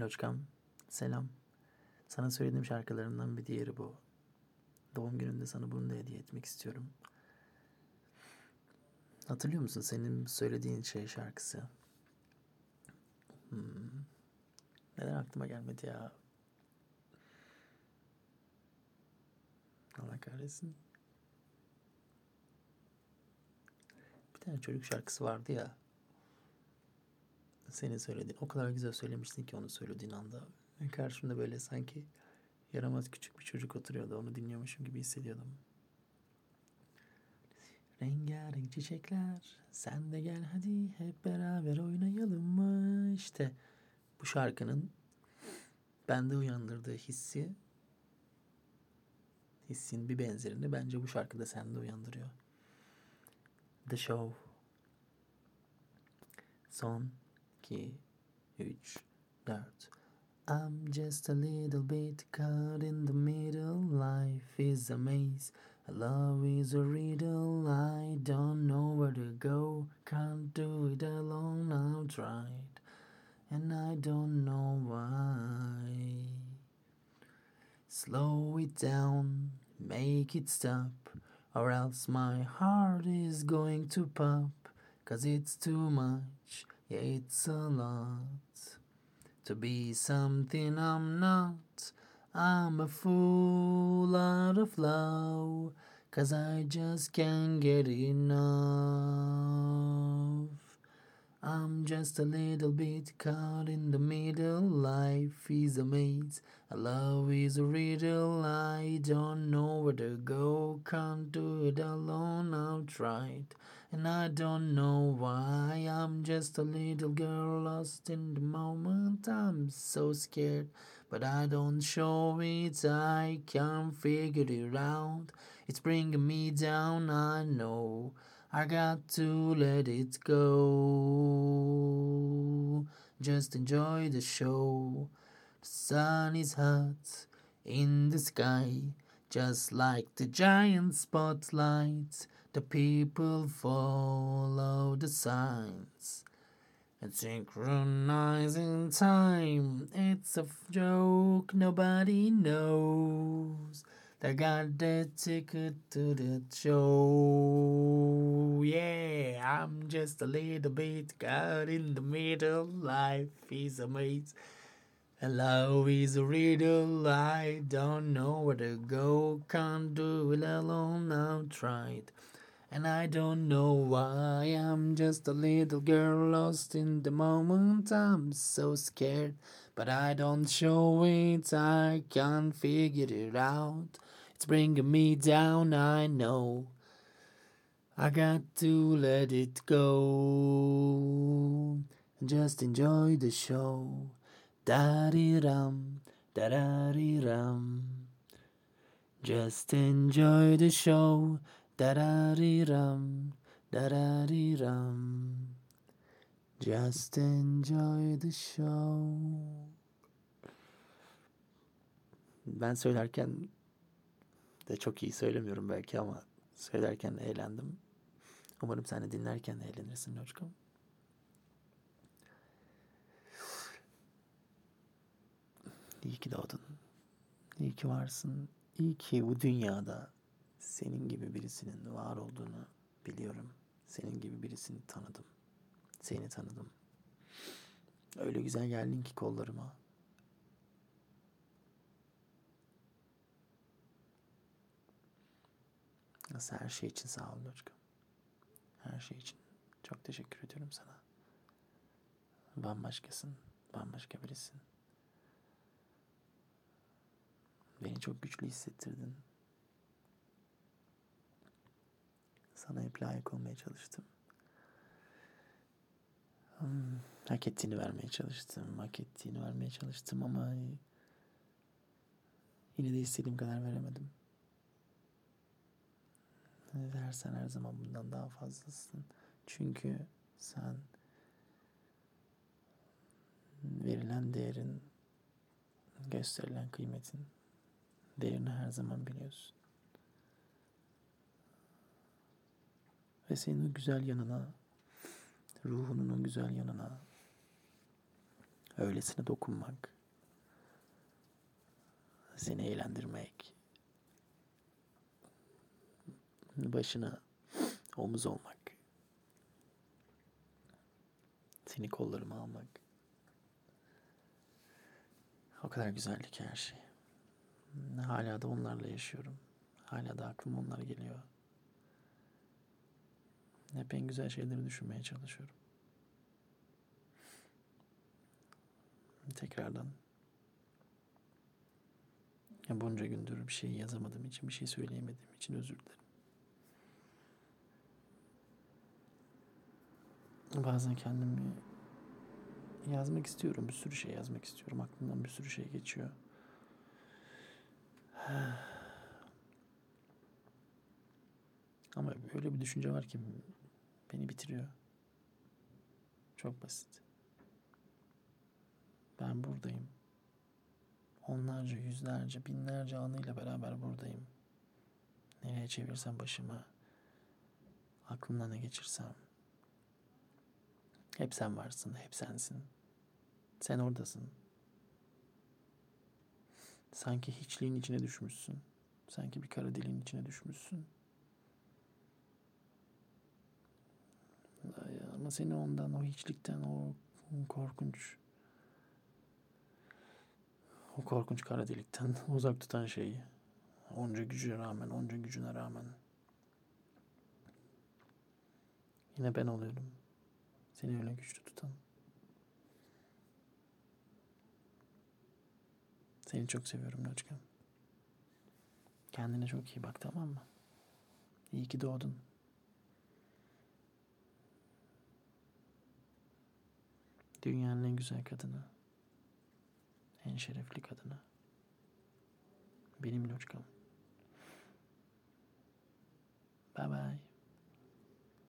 Loçkam, selam. Sana söylediğim şarkılarımdan bir diğeri bu. Doğum gününde sana bunu da hediye etmek istiyorum. Hatırlıyor musun senin söylediğin şey şarkısı? Hmm. Neden aklıma gelmedi ya? Allah kahretsin. Bir tane çocuk şarkısı vardı ya. Senin söylediğin. O kadar güzel söylemiştin ki onu söylediğin anda. Karşımda böyle sanki yaramaz küçük bir çocuk oturuyordu. Onu dinliyormuşum gibi hissediyordum. Rengarenk çiçekler sen de gel hadi hep beraber oynayalım mı? İşte bu şarkının bende uyandırdığı hissi hissin bir benzerini bence bu şarkıda sende uyandırıyor. The Show Son 2 3 4 I'm just a little bit caught in the middle. Life is a maze. Love is a riddle, I don't know where to go. Can't do it alone, I've tried, and I don't know why. Slow it down, make it stop, or else my heart is going to pop. Cause it's too much, it's a lot. To be something I'm not. I'm a fool out of love, cause I just can't get enough. I'm just a little bit caught in the middle. Life is a maze, a love is a riddle. I don't know where to go, can't do it alone. I've tried, and I don't know why. I'm just a little girl lost in the moment. I'm so scared but I don't show it. I can't figure it out. It's bringing me down, I know. I got to let it go. Just enjoy the show. The sun is hot in the sky, just like the giant spotlight. The people follow the signs. It's synchronizing time. It's a joke nobody knows. They got the ticket to the show. Yeah, I'm just a little bit caught in the middle. Life is a maze. And love is a riddle. I don't know where to go. Can't do it alone. I've tried. And I don't know why I'm just a little girl lost in the moment. I'm so scared, but I don't show it. I can't figure it out. It's bringing me down, I know. I got to let it go. Just enjoy the show. Da di ram, da da di ram. Just enjoy the show. Da-da-dee-ram, da-da-dee-ram. Just enjoy the show. Ben söylerken de çok iyi söylemiyorum belki ama söylerken eğlendim. Umarım sen de dinlerken de eğlenirsin Loçkom. İyi ki doğdun. İyi ki varsın. İyi ki bu dünyada senin gibi birisinin var olduğunu biliyorum. Senin gibi birisini tanıdım. Seni tanıdım. Öyle güzel geldin ki kollarıma. Nasıl her şey için sağ ol Loçka. Her şey için çok teşekkür ediyorum sana. Bambaşkasın, bambaşka birisin. Beni çok güçlü hissettirdin. Sana hep layık olmaya çalıştım. Hmm, hak ettiğini vermeye çalıştım. Hak ettiğini vermeye çalıştım ama yine de istediğim kadar veremedim. Her sen her zaman bundan daha fazlasın. Çünkü sen verilen değerin, gösterilen kıymetin değerini her zaman biliyorsun. Ve senin o güzel yanına, ruhunun o güzel yanına Öylesine dokunmak. Seni eğlendirmek. Başına omuz olmak. Seni kollarıma almak. O kadar güzeldi ki her şey. Hala da onlarla yaşıyorum. Hala da aklıma onlar geliyor. Hep en güzel şeyleri düşünmeye çalışıyorum. Tekrardan. Ya bunca gündür bir şey yazamadığım için, bir şey söyleyemediğim için özür dilerim. Bazen kendimi yazmak istiyorum. Bir sürü şey yazmak istiyorum. Aklımdan bir sürü şey geçiyor. Ama öyle bir düşünce var ki beni bitiriyor. Çok basit. Ben buradayım. Onlarca, yüzlerce, binlerce anıyla beraber buradayım. Nereye çevirsem başımı, aklımdan ne geçirsem. Hep sen varsın, hep sensin. Sen oradasın. Sanki hiçliğin içine düşmüşsün. Sanki bir kara deliğin içine düşmüşsün. Ama seni ondan, o hiçlikten, o korkunç, o korkunç kara delikten uzak tutan şey, onca gücüne rağmen, onca gücüne rağmen yine ben oluyorum. Seni öyle güçlü tutan. Seni çok seviyorum Loçka. Kendine çok iyi bak tamam mı? İyi ki doğdun. Dünyanın en güzel kadını. En şerefli kadını. Benim Loçkam. Bye bye.